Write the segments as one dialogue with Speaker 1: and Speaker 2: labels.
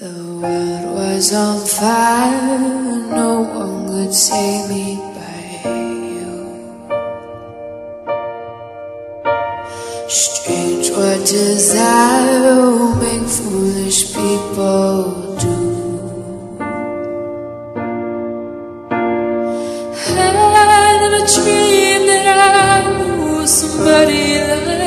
Speaker 1: The world was on fire, and no one could save me but you. Strange what desire will make foolish people do. I never dreamed that I was somebody like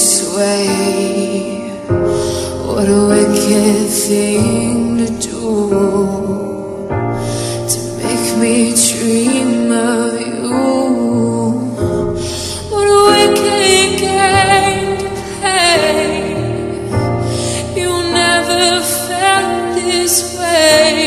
Speaker 1: this way. What a wicked thing to do to make me dream of you. What a wicked game to play. You never felt this way.